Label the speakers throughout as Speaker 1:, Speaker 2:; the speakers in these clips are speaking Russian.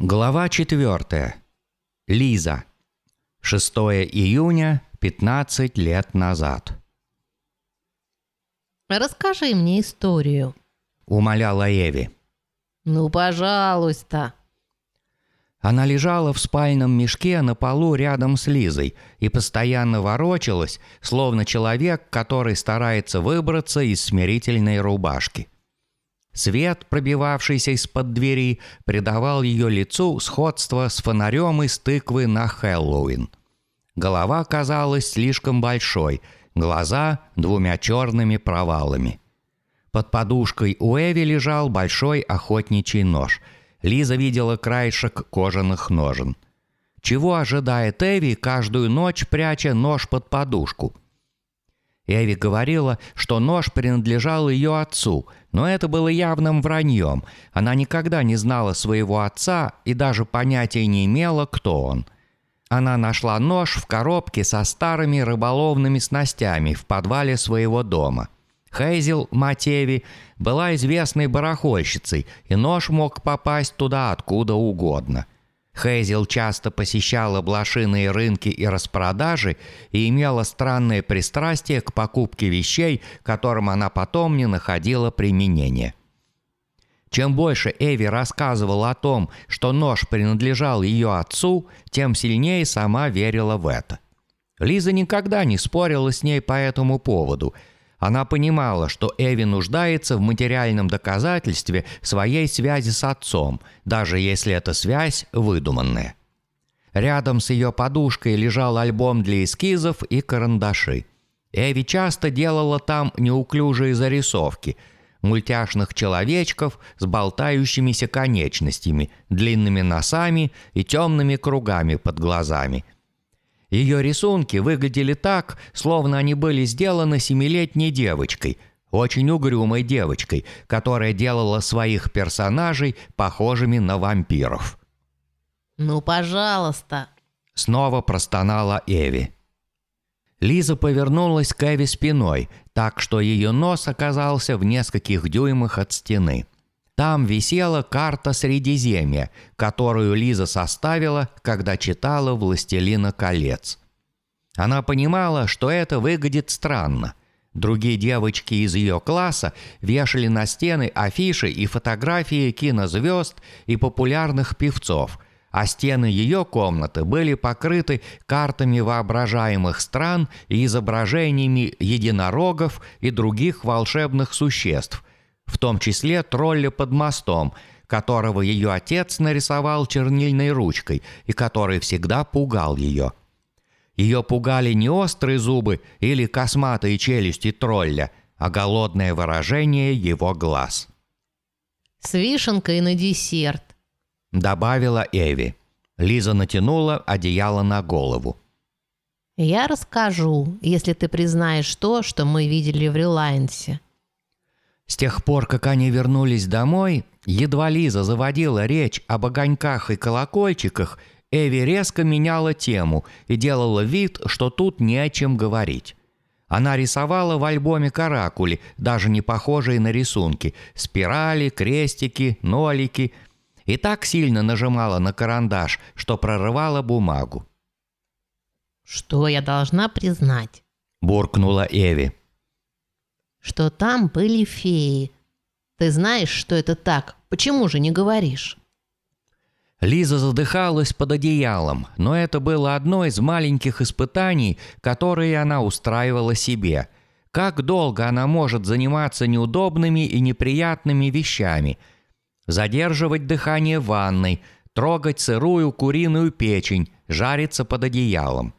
Speaker 1: Глава 4. Лиза. 6 июня, 15 лет назад.
Speaker 2: Расскажи мне историю.
Speaker 1: Умоляла Эви.
Speaker 2: Ну, пожалуйста.
Speaker 1: Она лежала в спальном мешке на полу рядом с Лизой и постоянно ворочалась, словно человек, который старается выбраться из смирительной рубашки. Свет, пробивавшийся из-под двери, придавал ее лицу сходство с фонарем из тыквы на Хэллоуин. Голова казалась слишком большой, глаза – двумя черными провалами. Под подушкой у Эви лежал большой охотничий нож. Лиза видела краешек кожаных ножен. Чего ожидает Эви, каждую ночь пряча нож под подушку – Эви говорила, что нож принадлежал ее отцу, но это было явным враньем. Она никогда не знала своего отца и даже понятия не имела, кто он. Она нашла нож в коробке со старыми рыболовными снастями в подвале своего дома. Хейзел, мать Эви, была известной барахольщицей, и нож мог попасть туда откуда угодно – Хейзел часто посещала блошиные рынки и распродажи и имела странное пристрастие к покупке вещей, которым она потом не находила применения. Чем больше Эви рассказывала о том, что нож принадлежал ее отцу, тем сильнее сама верила в это. Лиза никогда не спорила с ней по этому поводу – она понимала, что Эви нуждается в материальном доказательстве своей связи с отцом, даже если эта связь выдуманная. Рядом с ее подушкой лежал альбом для эскизов и карандаши. Эви часто делала там неуклюжие зарисовки – мультяшных человечков с болтающимися конечностями, длинными носами и темными кругами под глазами – ее рисунки выглядели так, словно они были сделаны семилетней девочкой, очень угрюмой девочкой, которая делала своих персонажей похожими на вампиров.
Speaker 2: «Ну, пожалуйста!» Снова простонала Эви.
Speaker 1: Лиза повернулась к Эви спиной, так что ее нос оказался в нескольких дюймах от стены – там висела карта Средиземья, которую Лиза составила, когда читала «Властелина колец». Она понимала, что это выглядит странно. Другие девочки из ее класса вешали на стены афиши и фотографии кинозвезд и популярных певцов, а стены ее комнаты были покрыты картами воображаемых стран и изображениями единорогов и других волшебных существ, в том числе тролля под мостом, которого ее отец нарисовал чернильной ручкой и который всегда пугал ее. Ее пугали не острые зубы или косматые челюсти тролля, а голодное выражение его глаз.
Speaker 2: «С вишенкой на десерт», —
Speaker 1: добавила Эви. Лиза натянула одеяло на голову.
Speaker 2: «Я расскажу, если ты признаешь то, что мы видели в Релайнсе»,
Speaker 1: с тех пор, как они вернулись домой, едва Лиза заводила речь об огоньках и колокольчиках, Эви резко меняла тему и делала вид, что тут не о чем говорить. Она рисовала в альбоме каракули, даже не похожие на рисунки, спирали, крестики, нолики, и так сильно нажимала на карандаш, что прорывала бумагу.
Speaker 2: «Что я должна признать?»
Speaker 1: – буркнула Эви
Speaker 2: что там были феи. Ты знаешь, что это так? Почему же не говоришь?»
Speaker 1: Лиза задыхалась под одеялом, но это было одно из маленьких испытаний, которые она устраивала себе. Как долго она может заниматься неудобными и неприятными вещами? Задерживать дыхание в ванной, трогать сырую куриную печень, жариться под одеялом.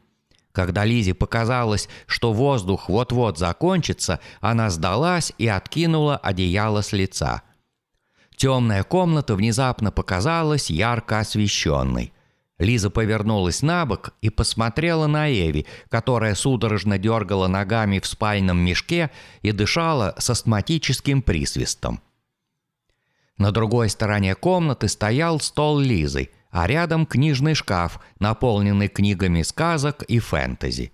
Speaker 1: Когда Лизе показалось, что воздух вот-вот закончится, она сдалась и откинула одеяло с лица. Темная комната внезапно показалась ярко освещенной. Лиза повернулась на бок и посмотрела на Эви, которая судорожно дергала ногами в спальном мешке и дышала с астматическим присвистом. На другой стороне комнаты стоял стол Лизы – а рядом книжный шкаф, наполненный книгами сказок и фэнтези.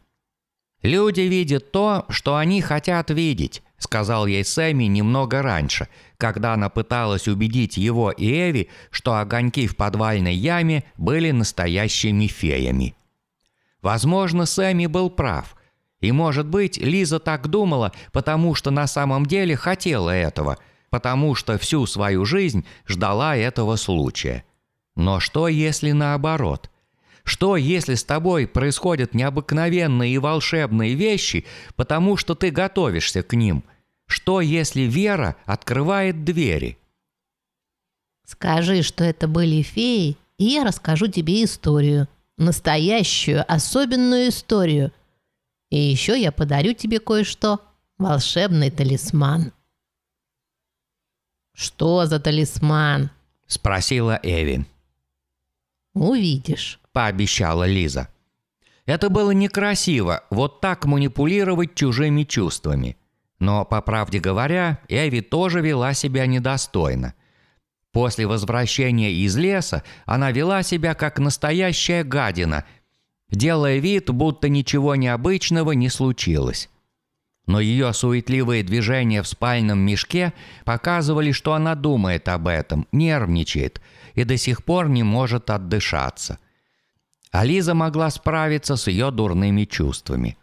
Speaker 1: «Люди видят то, что они хотят видеть», — сказал ей Сэмми немного раньше, когда она пыталась убедить его и Эви, что огоньки в подвальной яме были настоящими феями. Возможно, Сэмми был прав. И, может быть, Лиза так думала, потому что на самом деле хотела этого, потому что всю свою жизнь ждала этого случая. Но что, если наоборот? Что, если с тобой происходят необыкновенные и волшебные вещи, потому что ты готовишься к ним? Что, если вера открывает двери?
Speaker 2: Скажи, что это были феи, и я расскажу тебе историю. Настоящую, особенную историю. И еще я подарю тебе кое-что. Волшебный талисман. «Что за талисман?»
Speaker 1: – спросила Эви.
Speaker 2: «Увидишь», –
Speaker 1: пообещала Лиза. Это было некрасиво, вот так манипулировать чужими чувствами. Но, по правде говоря, Эви тоже вела себя недостойно – После возвращения из леса она вела себя как настоящая гадина, делая вид, будто ничего необычного не случилось. Но ее суетливые движения в спальном мешке показывали, что она думает об этом, нервничает и до сих пор не может отдышаться. А Лиза могла справиться с ее дурными чувствами.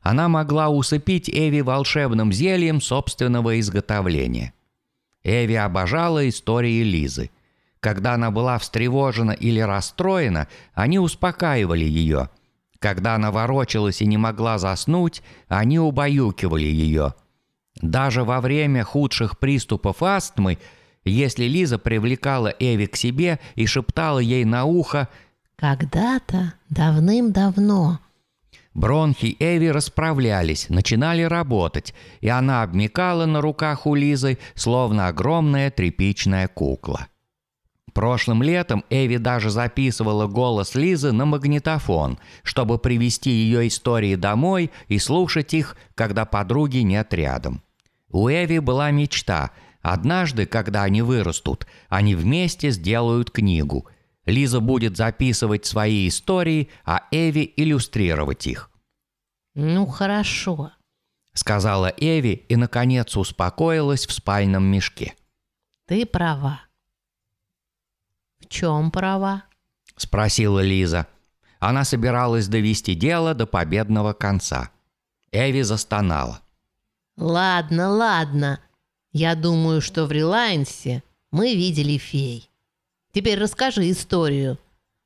Speaker 1: Она могла усыпить Эви волшебным зельем собственного изготовления – Эви обожала истории Лизы. Когда она была встревожена или расстроена, они успокаивали ее. Когда она ворочалась и не могла заснуть, они убаюкивали ее. Даже во время худших приступов астмы, если Лиза привлекала Эви к себе и шептала ей на ухо
Speaker 2: «Когда-то, давным-давно,
Speaker 1: Бронхи Эви расправлялись, начинали работать, и она обмекала на руках у Лизы, словно огромная тряпичная кукла. Прошлым летом Эви даже записывала голос Лизы на магнитофон, чтобы привести ее истории домой и слушать их, когда подруги нет рядом. У Эви была мечта. Однажды, когда они вырастут, они вместе сделают книгу – Лиза будет записывать свои истории, а Эви иллюстрировать их.
Speaker 2: «Ну, хорошо», —
Speaker 1: сказала Эви и, наконец, успокоилась в спальном мешке.
Speaker 2: «Ты права». «В чем права?»
Speaker 1: — спросила Лиза. Она собиралась довести дело до победного конца. Эви застонала.
Speaker 2: «Ладно, ладно. Я думаю, что в Релайнсе мы видели фей. Теперь расскажи историю,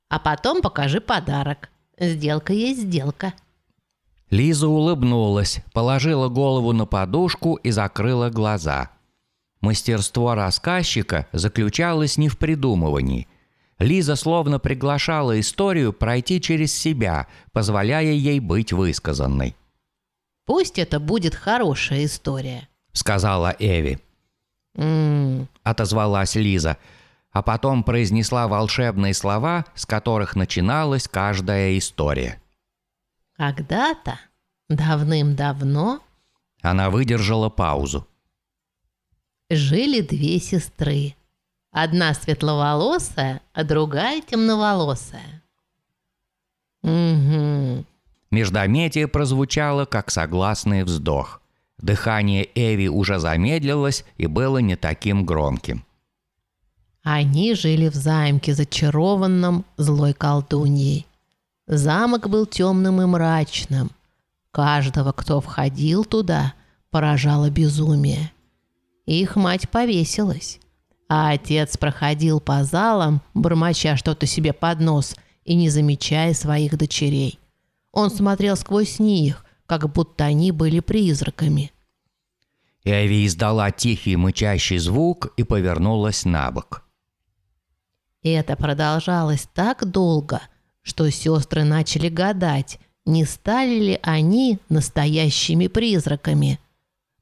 Speaker 2: а потом покажи подарок. Сделка есть сделка».
Speaker 1: Лиза улыбнулась, положила голову на подушку и закрыла глаза. Мастерство рассказчика заключалось не в придумывании. Лиза словно приглашала историю пройти через себя, позволяя ей быть высказанной.
Speaker 2: «Пусть это будет хорошая история», —
Speaker 1: сказала Эви.
Speaker 2: «М-м-м»,
Speaker 1: отозвалась Лиза — а потом произнесла волшебные слова, с которых начиналась каждая история.
Speaker 2: «Когда-то, давным-давно...»
Speaker 1: Она выдержала паузу.
Speaker 2: «Жили две сестры. Одна светловолосая, а другая темноволосая». «Угу».
Speaker 1: Междометие прозвучало, как согласный вздох. Дыхание Эви уже замедлилось и было не таким громким.
Speaker 2: Они жили в замке, зачарованном злой колдуньей. Замок был темным и мрачным. Каждого, кто входил туда, поражало безумие. Их мать повесилась, а отец проходил по залам, бормоча что-то себе под нос и не замечая своих дочерей. Он смотрел сквозь них, как будто они были призраками.
Speaker 1: Эви издала тихий мычащий звук и повернулась на бок.
Speaker 2: Это продолжалось так долго, что сестры начали гадать, не стали ли они настоящими призраками.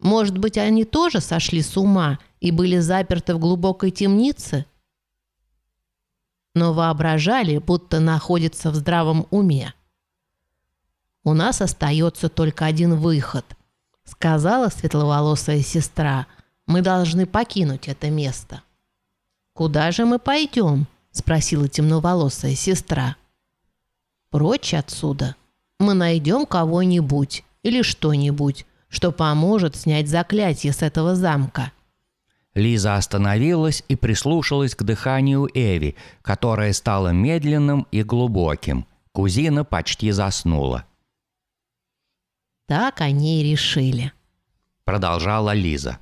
Speaker 2: Может быть, они тоже сошли с ума и были заперты в глубокой темнице? Но воображали, будто находятся в здравом уме. «У нас остается только один выход», — сказала светловолосая сестра. «Мы должны покинуть это место». «Куда же мы пойдем?» – спросила темноволосая сестра. «Прочь отсюда. Мы найдем кого-нибудь или что-нибудь, что поможет снять заклятие с этого замка.
Speaker 1: Лиза остановилась и прислушалась к дыханию Эви, которое стало медленным и глубоким. Кузина почти заснула.
Speaker 2: Так они и решили.
Speaker 1: Продолжала Лиза.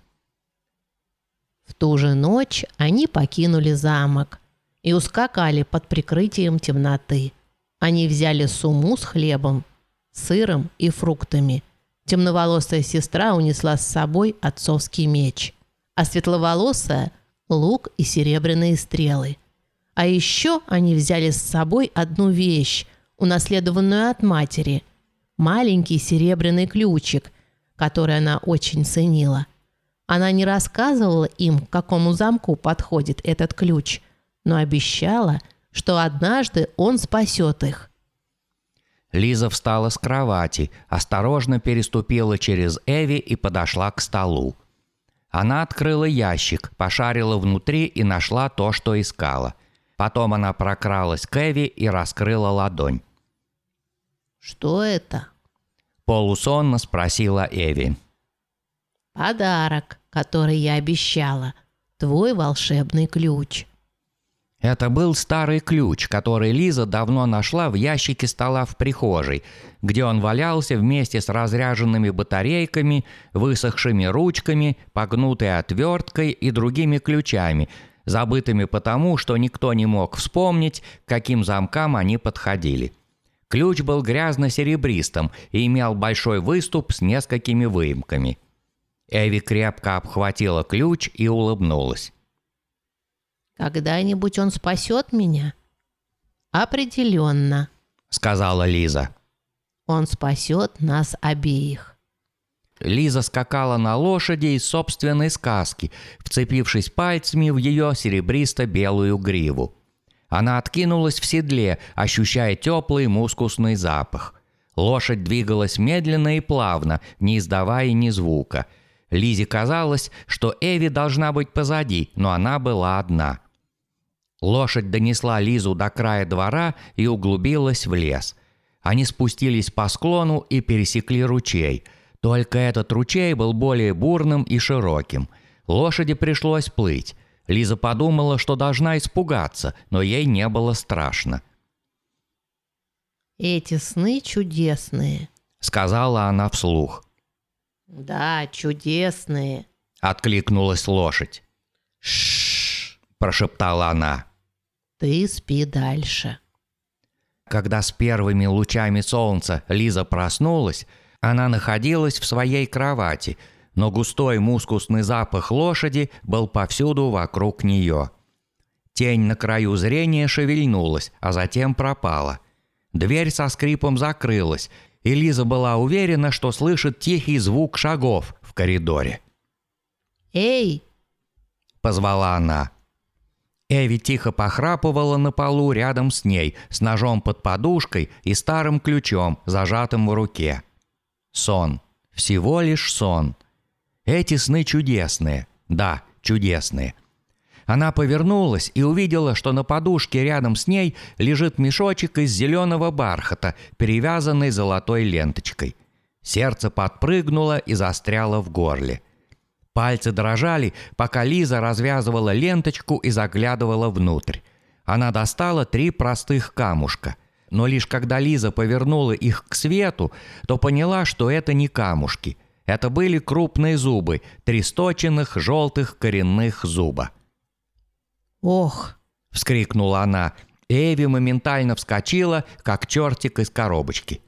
Speaker 2: В ту же ночь они покинули замок и ускакали под прикрытием темноты. Они взяли суму с хлебом, сыром и фруктами. Темноволосая сестра унесла с собой отцовский меч, а светловолосая – лук и серебряные стрелы. А еще они взяли с собой одну вещь, унаследованную от матери – маленький серебряный ключик, который она очень ценила – она не рассказывала им, к какому замку подходит этот ключ, но обещала, что однажды он спасет их.
Speaker 1: Лиза встала с кровати, осторожно переступила через Эви и подошла к столу. Она открыла ящик, пошарила внутри и нашла то, что искала. Потом она прокралась к Эви и раскрыла ладонь.
Speaker 2: «Что это?»
Speaker 1: Полусонно спросила Эви.
Speaker 2: Подарок, который я обещала. Твой волшебный ключ.
Speaker 1: Это был старый ключ, который Лиза давно нашла в ящике стола в прихожей, где он валялся вместе с разряженными батарейками, высохшими ручками, погнутой отверткой и другими ключами, забытыми потому, что никто не мог вспомнить, к каким замкам они подходили. Ключ был грязно-серебристым и имел большой выступ с несколькими выемками – Эви крепко обхватила ключ и улыбнулась.
Speaker 2: «Когда-нибудь он спасет меня?» «Определенно», —
Speaker 1: сказала Лиза.
Speaker 2: «Он спасет нас обеих».
Speaker 1: Лиза скакала на лошади из собственной сказки, вцепившись пальцами в ее серебристо-белую гриву. Она откинулась в седле, ощущая теплый мускусный запах. Лошадь двигалась медленно и плавно, не издавая ни звука — Лизе казалось, что Эви должна быть позади, но она была одна. Лошадь донесла Лизу до края двора и углубилась в лес. Они спустились по склону и пересекли ручей. Только этот ручей был более бурным и широким. Лошади пришлось плыть. Лиза подумала, что должна испугаться, но ей не было страшно.
Speaker 2: «Эти сны чудесные», —
Speaker 1: сказала она вслух.
Speaker 2: «Да, чудесные», —
Speaker 1: откликнулась лошадь. «Ш-ш-ш», прошептала она.
Speaker 2: «Ты спи дальше».
Speaker 1: Когда с первыми лучами солнца Лиза проснулась, она находилась в своей кровати, но густой мускусный запах лошади был повсюду вокруг нее. Тень на краю зрения шевельнулась, а затем пропала. Дверь со скрипом закрылась, и Лиза была уверена, что слышит тихий звук шагов в коридоре.
Speaker 2: «Эй!»
Speaker 1: – позвала она. Эви тихо похрапывала на полу рядом с ней, с ножом под подушкой и старым ключом, зажатым в руке. Сон. Всего лишь сон. Эти сны чудесные. Да, чудесные. Она повернулась и увидела, что на подушке рядом с ней лежит мешочек из зеленого бархата, перевязанный золотой ленточкой. Сердце подпрыгнуло и застряло в горле. Пальцы дрожали, пока Лиза развязывала ленточку и заглядывала внутрь. Она достала три простых камушка. Но лишь когда Лиза повернула их к свету, то поняла, что это не камушки. Это были крупные зубы, три сточенных желтых коренных зуба.
Speaker 2: «Ох!»
Speaker 1: – вскрикнула она. Эви моментально вскочила, как чертик из коробочки.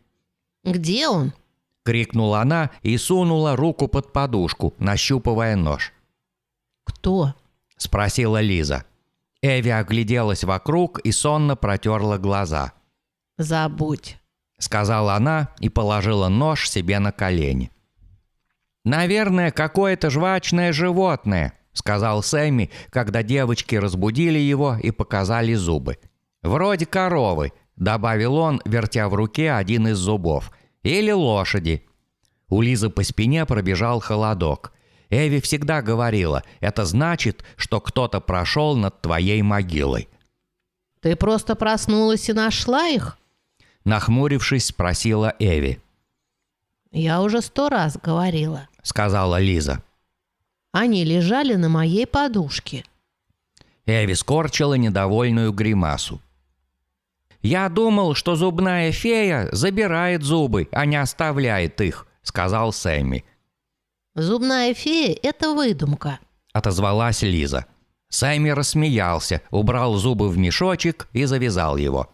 Speaker 2: «Где он?»
Speaker 1: – крикнула она и сунула руку под подушку, нащупывая нож.
Speaker 2: «Кто?»
Speaker 1: – спросила Лиза. Эви огляделась вокруг и сонно протерла глаза.
Speaker 2: «Забудь», –
Speaker 1: сказала она и положила нож себе на колени. «Наверное, какое-то жвачное животное», сказал Сэмми, когда девочки разбудили его и показали зубы. «Вроде коровы», — добавил он, вертя в руке один из зубов. «Или лошади». У Лизы по спине пробежал холодок. Эви всегда говорила, это значит, что кто-то прошел над твоей могилой.
Speaker 2: «Ты просто проснулась и нашла их?»
Speaker 1: Нахмурившись, спросила Эви.
Speaker 2: Я уже сто раз говорила.
Speaker 1: — сказала Лиза.
Speaker 2: Они лежали на моей подушке.
Speaker 1: Эви скорчила недовольную гримасу. «Я думал, что зубная фея забирает зубы, а не оставляет их», — сказал Сэмми.
Speaker 2: Зубная фея – это выдумка.
Speaker 1: Отозвалась Лиза. Сэмми рассмеялся, убрал зубы в мешочек и завязал его.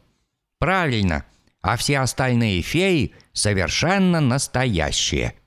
Speaker 1: «Правильно, а все остальные феи совершенно настоящие».